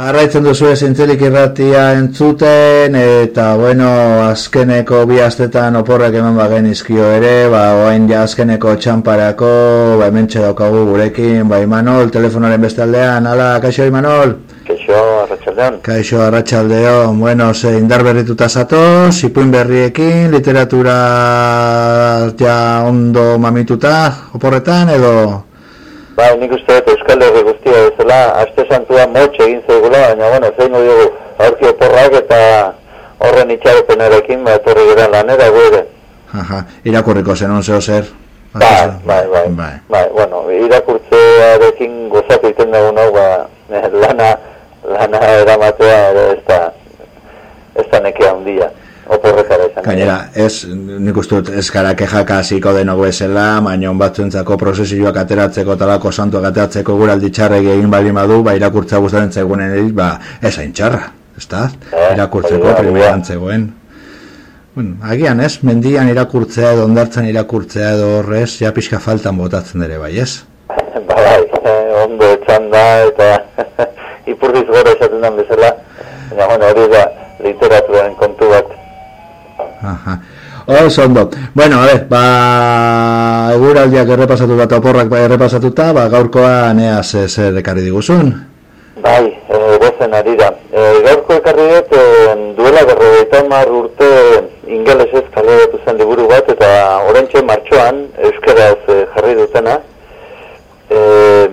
Arraitzen duzu zintzelik irratia entzuten, eta bueno, azkeneko bi astetan oporrak eman bagen izkio ere, ba, oain ja azkeneko txamparako, ba, hemen daukagu gurekin, ba, Imanol, telefonaren beste aldean, ala, kaixo, Imanol? Kaixo, arratxaldean. Kaixo, arratxaldean, bueno, ze, indar berrituta zato, zipuin berriekin, literatura ja ondo mamituta, oporretan, edo... Ba, nik uste dut Euskal Herri guztia bezala, aste santua motxe egin zeigula, baina, bueno, zein dugu aurki oporrak eta horren itxarepenarekin, ba, etorri gara lanera gure. Aha, irakurriko zen, on zeo zer? Bai, bai, bai, bai, bai, bueno, irakurtzearekin gozatu iten dugu nahu, ba, lana, lana eramatea, ez da, ez da nekea handia. Gainera, ez, nik uste dut, ez gara kejaka ziko denok bezala, baina batzuentzako prozesioak ateratzeko talako santuak ateratzeko gura alditxarrek egin bali madu, ba, irakurtza guztaren zegoen ba, ez hain txarra, ez da? Eh, irakurtzeko primeran zegoen. Bueno, agian ez, mendian irakurtzea edo ondartzen irakurtzea edo horrez, ja pixka faltan botatzen ere, bai ez? ba, bai, eh, ondo etxan da, eta ipurdiz gora esaten den bezala, baina, bueno, hori da, literaturaren Aha. Oso ondo. Bueno, a ver, ba eguraldiak errepasatu bat oporrak ba errepasatuta, ba gaurkoa nea ze ze dekarri diguzun. Bai, gozen ari da. Eh gaurko ekarri dut e, duela 50 urte ingelesez kaleratu zen liburu bat eta oraintxe martxoan euskaraz e, jarri dutena. Eh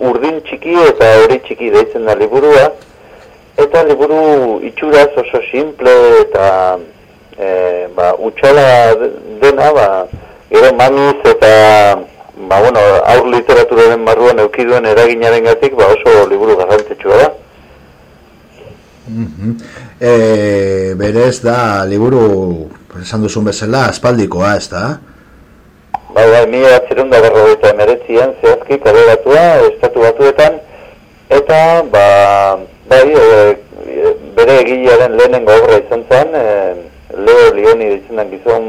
urdin txiki eta hori txiki deitzen da liburua. Eta liburu itxuraz oso simple eta e, ba, utxala dena, ba, gero maniz eta ba, bueno, aur literaturaren barruan eukiduen eraginaren gatik, ba, oso liburu garrantzitsua da. Mm -hmm. e, berez da, liburu, esan duzun bezala, aspaldikoa, ez da? Bai, bai, mi atzerun da berrogeita emeretzian, zehazki, kaleratua, estatu batuetan, eta, ba, bai, e, bere egilearen lehenengo obra izan zen, e, Leo Leoni ditzen gizon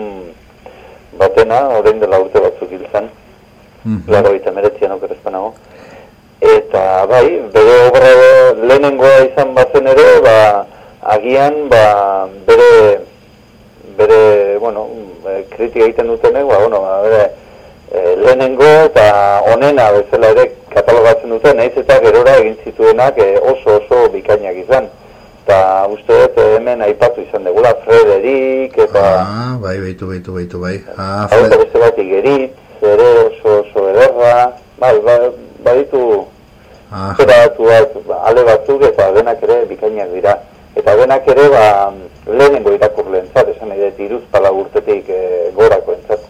batena, orain dela urte batzuk hil zen, mm -hmm. eta meretzian okerezpanago. Eta bai, bere obra lehenengoa izan bazen ere, ba, agian ba, bere, bere, bueno, kritika egiten dutenek, ba, bueno, ba, bere, e, lehenengo eta onena bezala ere katalogatzen duten, nahiz eta gerora egin zituenak e, oso oso bikainak izan eta uste dut hemen aipatu izan degula Frederik eta ah, bai, baitu, baitu, baitu, bai. Ah, Fred... hau beste bat igerit ere oso oso ederra. Bai, bai, baditu ah, batu bat, ale batzuk eta denak ere bikainak dira. Eta denak ere ba, lehenengo irakurle entzat, esan nahi dut iruz pala urtetik e, gorako entzat.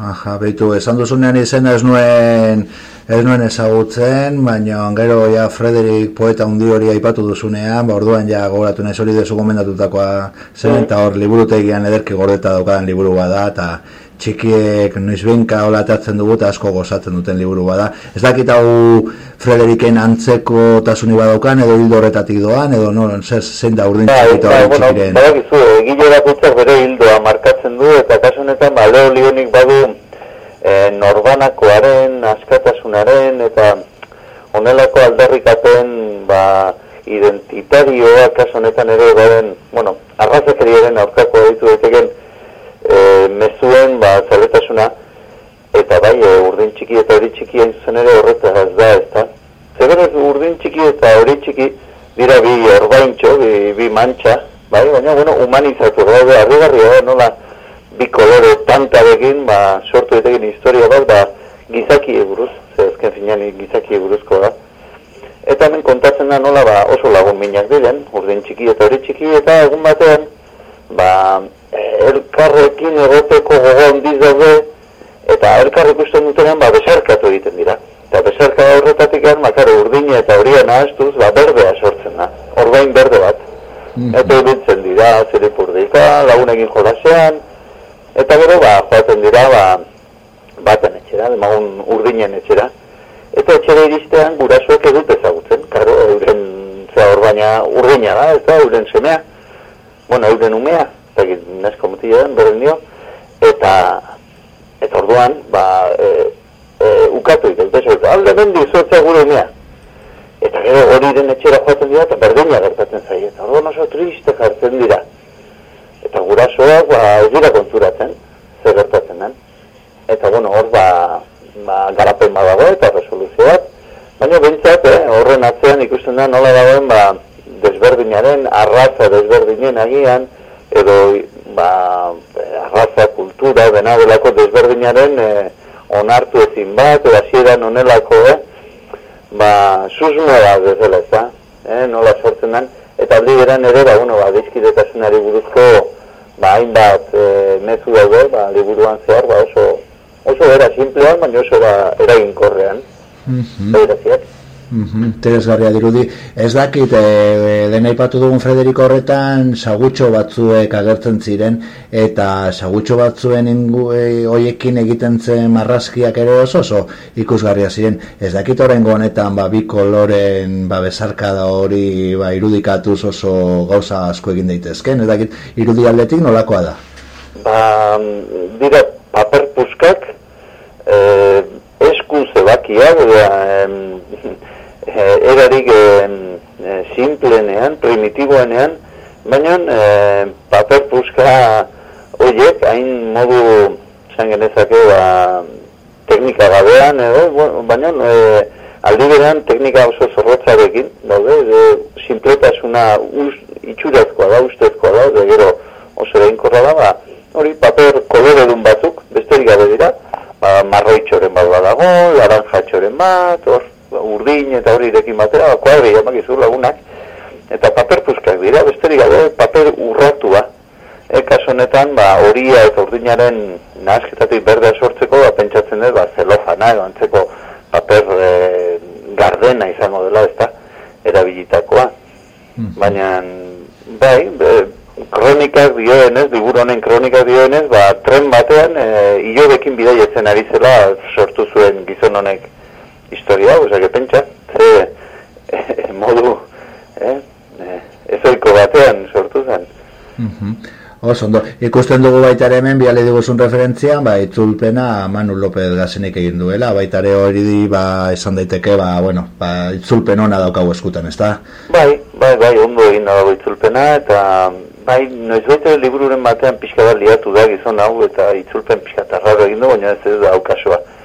Aha, baitu, esan duzunean izena ez nuen ez nuen ezagutzen, baina gero ja Frederik poeta hundi hori aipatu duzunean, ba orduan ja gogoratu nahi hori dezu gomendatutakoa zen eta hor liburutegian ederki gordeta daukadan liburu bada eta txikiek noiz benka hola dugu eta asko gozatzen duten liburu bada. Ez dakit hau Frederiken antzeko tasuni badaukan edo hildo horretatik doan edo no, zer zein da urdin ba, txikito ba, bueno, txikiren. Ba, bere hildoa markatzen du eta kasunetan ba, leo lionik badu e, norbanakoaren, askatasunaren eta onelako aldarrikaten ba, identitarioa kaso honetan ere garen, bueno, arrazakeriaren aurkako ditu daiteken e, mezuen ba, zaletasuna eta bai, e, urdin txiki eta hori txiki hain ere horretaz da, ez da? Zeberez, urdin txiki eta hori txiki dira bi orbaintxo, bi, bi mantxa, bai, baina, bueno, humanizatu, bai, arregarria, nola, bi kolore tantarekin, ba, sortu etekin historia bat, ba, gizaki eburuz, ze ezken finean gizaki eburuzko da. Eta hemen kontatzen da nola, ba, oso lagun minak diren, urdin txiki eta hori txiki, eta egun batean, ba, elkarrekin egoteko gogo handiz daude, eta elkarrek ikusten dutenean, ba, besarkatu egiten dira. Eta besarka horretatik egan, makaro, urdine eta horia nahaztuz, ba, berdea sortzen da, orbain berde bat. Mm Eta iruditzen dira, zeripurdika, lagunekin jolasean, Eta gero, ba, joaten dira, ba, baten etxera, demagun urdinen etxera. Eta etxera iristean gurasoek edut ezagutzen, karo, euren, zera hor urdina da, ez da, euren semea. Bueno, euren umea, eta egin nesko mutila den, beren dio. Eta, eta orduan, ba, e, e, ukatu ikut, alde bendi, zuetzea gure umea. Eta gero hori den etxera joaten dira, eta berdina gertatzen zaie. Eta orduan oso triste jartzen dira. Eta gurasoak ba, ez dira konturatzen, zer gertatzen. Eta bueno, hor ba, ba, garapen badago eta resoluzioak. Baina bintzat, eh, horren atzean ikusten da nola dagoen ba, desberdinaren, arraza desberdinen agian, edo ba, arraza kultura, dena delako desberdinaren eh, onartu ezin bat, edo hasieran onelako, eh, ba, susmoa da bezala, ez da, eh, nola sortzen den, eta aldi beran ere, ba, bueno, ba, dizkidetasunari buruzko, ba, hainbat e, mezu daude, ba, liburuan zehar, ba, oso, oso era simplean, baina oso ba, eraginkorrean. Mm -hmm. Mm -hmm. dirudi. Ez dakit, e, lehen aipatu dugun Frederiko horretan, sagutxo batzuek agertzen ziren, eta sagutxo batzuen ingu, e, oiekin egiten zen marrazkiak ere oso oso ikusgarria ziren. Ez dakit horren honetan, ba, bi koloren ba, besarka da hori ba, irudikatuz oso gauza asko egin daitezken. Ez dakit, irudi aldetik nolakoa da? Ba, dira, paper puskak, eh, esku zebakia, e, erarik e, simplenean, primitiboenean, baina e, paper puska horiek, hain modu genezake, ba, teknika gabean, edo, baina e, aldi berean teknika oso zorrotzarekin, daude, e, simpletasuna us, itxurazkoa da, ustezkoa da, de gero oso da, ba, hori paper koloredun batzuk, besterik gabe dira, ba, marroitxoren bat badago, laranjatxoren bat, hor, urdin eta hori irekin batera, ba, kuadri emak lagunak, eta paper puzkak dira, besterik gabe, paper urratua. Eka honetan, ba, horia eta urdinaren nahazketatik berdea sortzeko, ba, pentsatzen dut, ba, zelofana, edo antzeko paper e, gardena izango dela, ez da, erabilitakoa. Hmm. Baina, bai, be, kronikak dioenez, liburu honen kronikak dioenez, ba, tren batean, e, ilobekin bidaietzen ari zela sortu zuen gizon honek historia, oza, que pentsa, ze, e, modu, eh, eh, ezoiko batean sortu zen. Mm -hmm. Oso, ondo, ikusten dugu baita ere hemen, biale diguzun referentzia, ba, itzulpena Manu López Gazenik egin duela, baita ere hori ba, esan daiteke, ba, bueno, ba, itzulpen hona daukagu eskutan, ez da? Bai, bai, bai, ondo egin dago itzulpena, eta, bai, noiz baita libururen batean pixka bat liatu da gizon hau, eta itzulpen pixka tarraro egin du, baina ez ez da aukasoa eh, ondo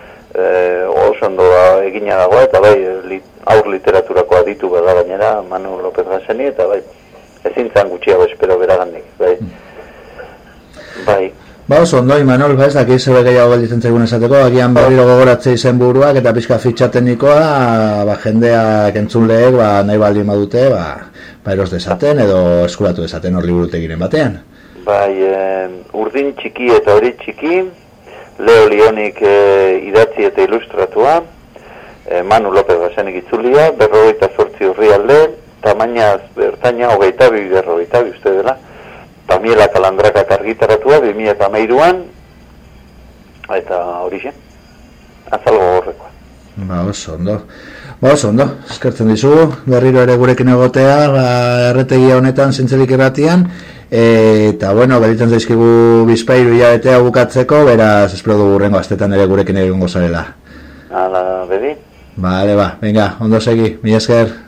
egina dago eta bai li, aur literaturako aditu bada gainera Manu López Gaseni eta bai ezin zan gutxiago espero beragandik bai. Bai. Ba, oso ondo, Imanol, ba, ez dakiz zebe gehiago gelditzen zaigun esateko, agian barriro gogoratze izen buruak eta pixka fitxatenikoa, ba, jendeak entzunleek, ba, nahi baldi madute, ba, ba, eros desaten edo eskuratu desaten hor liburutegiren batean. Bai, urdin txiki eta hori txiki, Leo Lionik e, idatzi eta ilustratua, e, Manu López Basenik itzulia, berrogeita sortzi urri alde, tamainaz bertaina hogeita bi berrogeita bi uste dela, Pamiela Kalandraka argitaratua, bimia eta meiruan, eta hori zen, azalgo horrekoa. Ba, oso, ondo. Ba, oso, ondo, eskertzen dizu, berriro ere gurekin egotea, ba, erretegia honetan zintzelik erratian, eta bueno, garitzen zaizkigu bizpairu iabetea bukatzeko, beraz, espero dugu rengo astetan ere gurekin egingo zarela. Hala, bedi. Vale, ba, venga, ondo segi, mi esker.